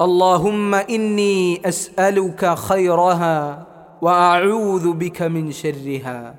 اللهم إني أسألك خيرها وأعوذ بك من شرها.